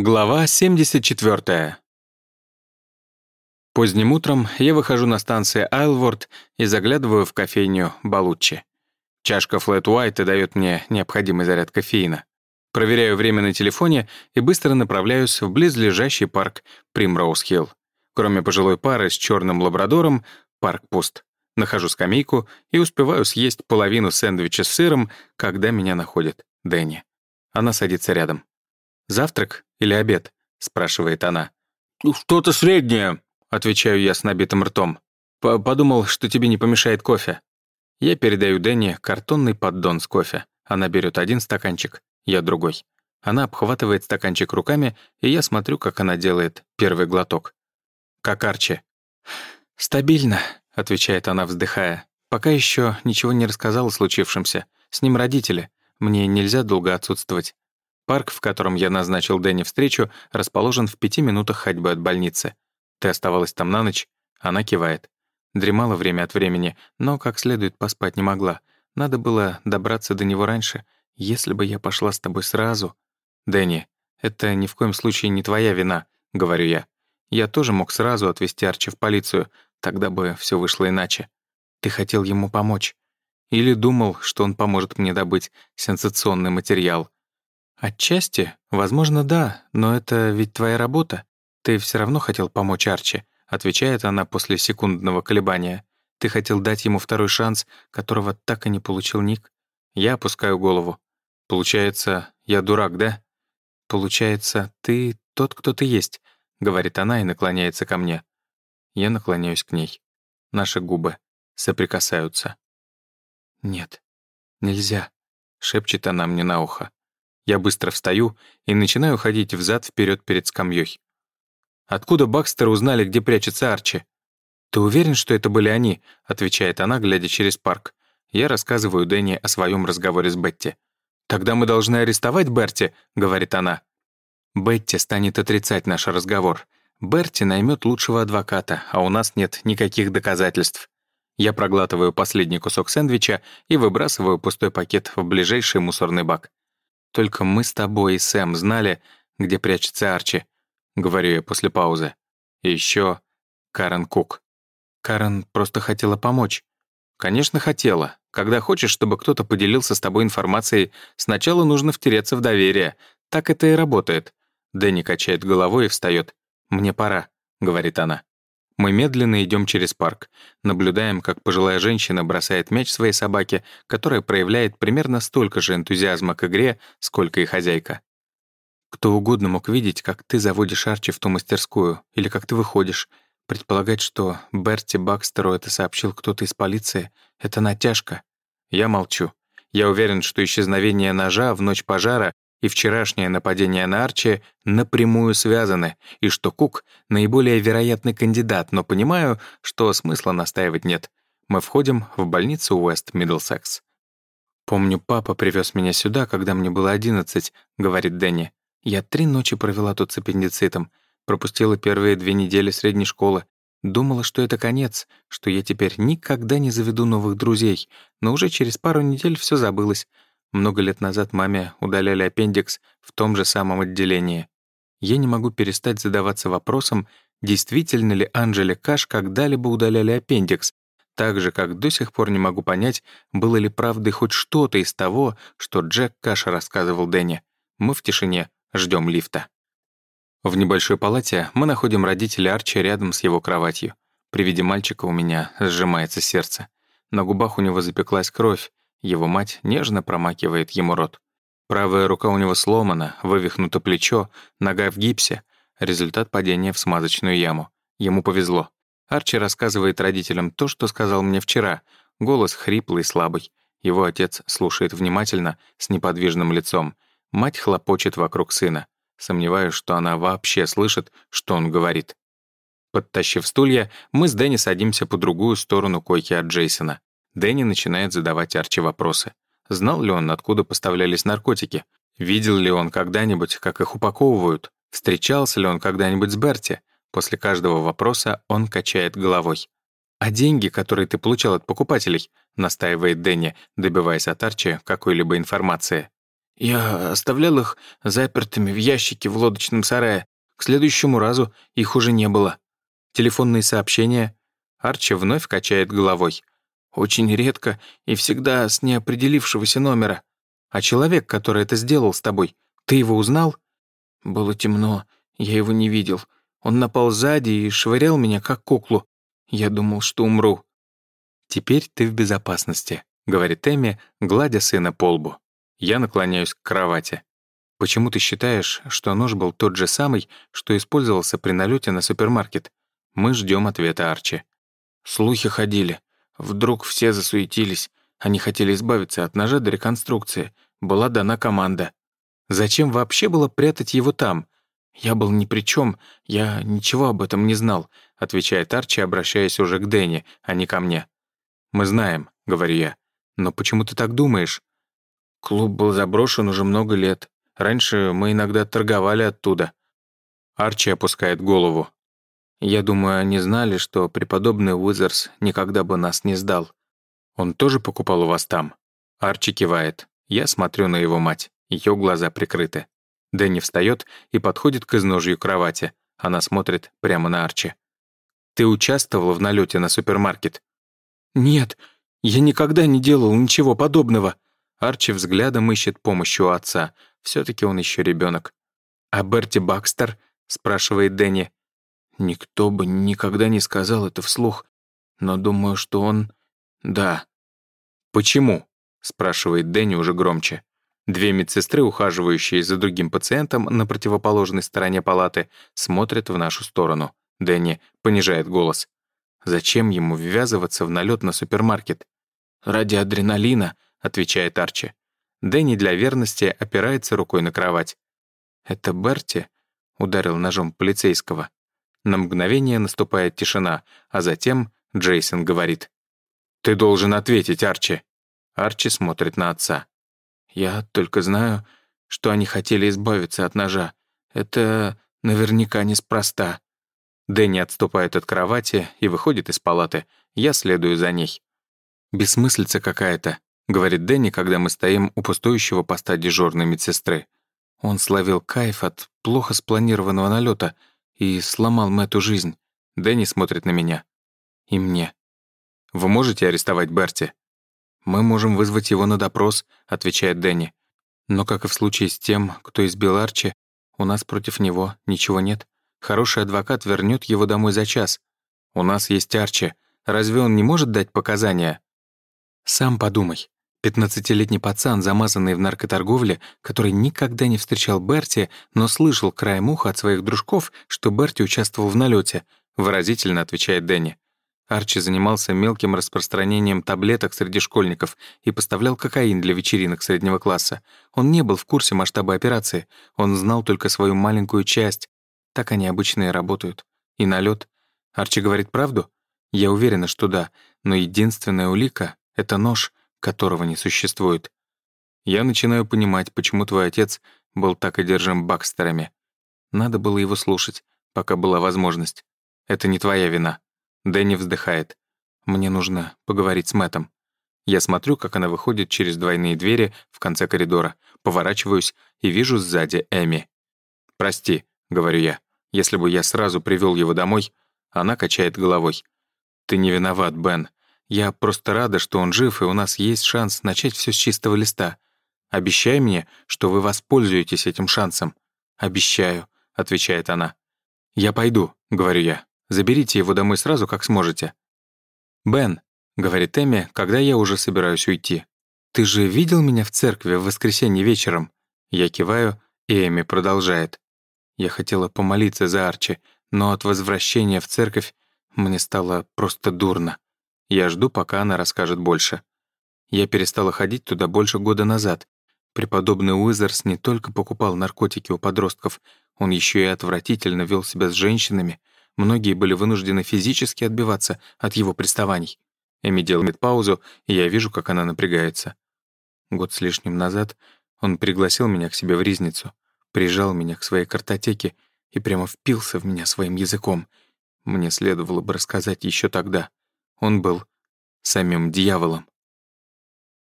Глава 74. Поздним утром я выхожу на станции Айлворд и заглядываю в кофейню Балуччи. Чашка Флэт Уайта дает мне необходимый заряд кофеина. Проверяю время на телефоне и быстро направляюсь в близлежащий парк Примроуз-Хилл. Кроме пожилой пары с черным лабрадором, парк пуст. Нахожу скамейку и успеваю съесть половину сэндвича с сыром, когда меня находит Дэнни. Она садится рядом. «Завтрак или обед?» — спрашивает она. «Ну, «Что-то среднее», — отвечаю я с набитым ртом. «Подумал, что тебе не помешает кофе». Я передаю Дэнни картонный поддон с кофе. Она берет один стаканчик, я другой. Она обхватывает стаканчик руками, и я смотрю, как она делает первый глоток. «Как Арчи?» «Стабильно», — отвечает она, вздыхая. «Пока еще ничего не рассказал о случившемся. С ним родители. Мне нельзя долго отсутствовать. Парк, в котором я назначил Дэнни встречу, расположен в пяти минутах ходьбы от больницы. Ты оставалась там на ночь? Она кивает. Дремала время от времени, но как следует поспать не могла. Надо было добраться до него раньше. Если бы я пошла с тобой сразу... Дэнни, это ни в коем случае не твоя вина, — говорю я. Я тоже мог сразу отвезти Арчи в полицию, тогда бы все вышло иначе. Ты хотел ему помочь. Или думал, что он поможет мне добыть сенсационный материал. «Отчасти, возможно, да, но это ведь твоя работа. Ты все равно хотел помочь Арчи», — отвечает она после секундного колебания. «Ты хотел дать ему второй шанс, которого так и не получил Ник». Я опускаю голову. «Получается, я дурак, да?» «Получается, ты тот, кто ты есть», — говорит она и наклоняется ко мне. Я наклоняюсь к ней. Наши губы соприкасаются. «Нет, нельзя», — шепчет она мне на ухо. Я быстро встаю и начинаю ходить взад вперед перед скамьей. «Откуда Бакстеры узнали, где прячется Арчи?» «Ты уверен, что это были они?» — отвечает она, глядя через парк. Я рассказываю Дэнни о своем разговоре с Бетти. «Тогда мы должны арестовать Берти», — говорит она. Бетти станет отрицать наш разговор. Берти наймет лучшего адвоката, а у нас нет никаких доказательств. Я проглатываю последний кусок сэндвича и выбрасываю пустой пакет в ближайший мусорный бак. Только мы с тобой и Сэм знали, где прячется Арчи», — говорю я после паузы. И еще Карен Кук. Карен просто хотела помочь. Конечно, хотела. Когда хочешь, чтобы кто-то поделился с тобой информацией, сначала нужно втереться в доверие. Так это и работает. Дэнни качает головой и встает. «Мне пора», — говорит она. Мы медленно идем через парк, наблюдаем, как пожилая женщина бросает мяч своей собаке, которая проявляет примерно столько же энтузиазма к игре, сколько и хозяйка. Кто угодно мог видеть, как ты заводишь Арчи в ту мастерскую, или как ты выходишь. Предполагать, что Берти Бакстеру это сообщил кто-то из полиции, — это натяжка. Я молчу. Я уверен, что исчезновение ножа в ночь пожара и вчерашнее нападение на Арчи напрямую связаны, и что Кук — наиболее вероятный кандидат, но понимаю, что смысла настаивать нет. Мы входим в больницу Уэст Миддлсекс. «Помню, папа привез меня сюда, когда мне было одиннадцать», — говорит Дэнни. «Я три ночи провела тут с аппендицитом, пропустила первые две недели средней школы. Думала, что это конец, что я теперь никогда не заведу новых друзей, но уже через пару недель все забылось. Много лет назад маме удаляли аппендикс в том же самом отделении. Я не могу перестать задаваться вопросом, действительно ли Анжеле Каш когда-либо удаляли аппендикс, так же, как до сих пор не могу понять, было ли правдой хоть что-то из того, что Джек Каш рассказывал Дэнни. Мы в тишине ждем лифта. В небольшой палате мы находим родителей Арчи рядом с его кроватью. При виде мальчика у меня сжимается сердце. На губах у него запеклась кровь, его мать нежно промакивает ему рот. Правая рука у него сломана, вывихнуто плечо, нога в гипсе. Результат падения в смазочную яму. Ему повезло. Арчи рассказывает родителям то, что сказал мне вчера. Голос хриплый, слабый. Его отец слушает внимательно, с неподвижным лицом. Мать хлопочет вокруг сына. Сомневаюсь, что она вообще слышит, что он говорит. Подтащив стулья, мы с Дэнни садимся по другую сторону койки от Джейсона. Дэнни начинает задавать Арчи вопросы. Знал ли он, откуда поставлялись наркотики? Видел ли он когда-нибудь, как их упаковывают? Встречался ли он когда-нибудь с Берти? После каждого вопроса он качает головой. «А деньги, которые ты получал от покупателей?» — настаивает Дэнни, добиваясь от Арчи какой-либо информации. Я оставлял их запертыми в ящике в лодочном сарае. К следующему разу их уже не было. Телефонные сообщения. Арчи вновь качает головой. Очень редко и всегда с неопределившегося номера. А человек, который это сделал с тобой, ты его узнал? Было темно, я его не видел. Он напал сзади и швырял меня, как куклу. Я думал, что умру. «Теперь ты в безопасности», — говорит Эми, гладя сына по лбу. Я наклоняюсь к кровати. «Почему ты считаешь, что нож был тот же самый, что использовался при налете на супермаркет?» Мы ждем ответа Арчи. Слухи ходили. Вдруг все засуетились. Они хотели избавиться от ножа до реконструкции. Была дана команда. Зачем вообще было прятать его там? Я был ни при чем, я ничего об этом не знал, отвечает Арчи, обращаясь уже к Дэнни, а не ко мне. Мы знаем, говорю я. Но почему ты так думаешь? Клуб был заброшен уже много лет. Раньше мы иногда торговали оттуда. Арчи опускает голову. Я думаю, они знали, что преподобный Уизерс никогда бы нас не сдал. Он тоже покупал у вас там? Арчи кивает. Я смотрю на его мать. Ее глаза прикрыты. Дэнни встает и подходит к изножью кровати. Она смотрит прямо на Арчи. «Ты участвовал в налете на супермаркет?» «Нет, я никогда не делал ничего подобного». Арчи взглядом ищет помощи у отца. все таки он еще ребенок. «А Берти Бакстер?» — спрашивает Дэнни. Никто бы никогда не сказал это вслух, но думаю, что он... Да. «Почему?» — спрашивает Дэнни уже громче. Две медсестры, ухаживающие за другим пациентом на противоположной стороне палаты, смотрят в нашу сторону. Дэнни понижает голос. «Зачем ему ввязываться в налет на супермаркет?» «Ради адреналина», — отвечает Арчи. Дэнни для верности опирается рукой на кровать. «Это Берти?» — ударил ножом полицейского. На мгновение наступает тишина, а затем Джейсон говорит. «Ты должен ответить, Арчи». Арчи смотрит на отца. «Я только знаю, что они хотели избавиться от ножа. Это наверняка неспроста». Дэнни отступает от кровати и выходит из палаты. Я следую за ней. «Бессмыслица какая-то», — говорит Дэнни, когда мы стоим у пустующего поста дежурной медсестры. Он словил кайф от плохо спланированного налета и сломал Мэтту жизнь. Дэнни смотрит на меня. И мне. «Вы можете арестовать Берти?» «Мы можем вызвать его на допрос», — отвечает Дэнни. «Но, как и в случае с тем, кто избил Арчи, у нас против него ничего нет. Хороший адвокат вернет его домой за час. У нас есть Арчи. Разве он не может дать показания?» «Сам подумай. Пятнадцатилетний пацан, замазанный в наркоторговле, который никогда не встречал Берти, но слышал краем уха от своих дружков, что Берти участвовал в налете, выразительно отвечает Дэнни. Арчи занимался мелким распространением таблеток среди школьников и поставлял кокаин для вечеринок среднего класса. Он не был в курсе масштаба операции, он знал только свою маленькую часть. Так они обычно и работают. И налет. Арчи говорит правду? Я уверена, что да, но единственная улика — это нож — которого не существует. Я начинаю понимать, почему твой отец был так одержим Бакстерами. Надо было его слушать, пока была возможность. Это не твоя вина. Дэнни вздыхает. Мне нужно поговорить с Мэттом. Я смотрю, как она выходит через двойные двери в конце коридора, поворачиваюсь и вижу сзади Эми. «Прости», — говорю я, — «если бы я сразу привел его домой...» Она качает головой. «Ты не виноват, Бен. Я просто рада, что он жив, и у нас есть шанс начать все с чистого листа. Обещай мне, что вы воспользуетесь этим шансом». «Обещаю», — отвечает она. «Я пойду», — говорю я. «Заберите его домой сразу, как сможете». «Бен», — говорит Эми, когда я уже собираюсь уйти. «Ты же видел меня в церкви в воскресенье вечером?» Я киваю, и Эми продолжает. Я хотела помолиться за Арчи, но от возвращения в церковь мне стало просто дурно. Я жду, пока она расскажет больше. Я перестала ходить туда больше года назад. Преподобный Уизерс не только покупал наркотики у подростков, он еще и отвратительно вел себя с женщинами. Многие были вынуждены физически отбиваться от его приставаний. Эми делает паузу, и я вижу, как она напрягается. Год с лишним назад он пригласил меня к себе в ризницу, прижал меня к своей картотеке и прямо впился в меня своим языком. Мне следовало бы рассказать еще тогда. Он был самим дьяволом.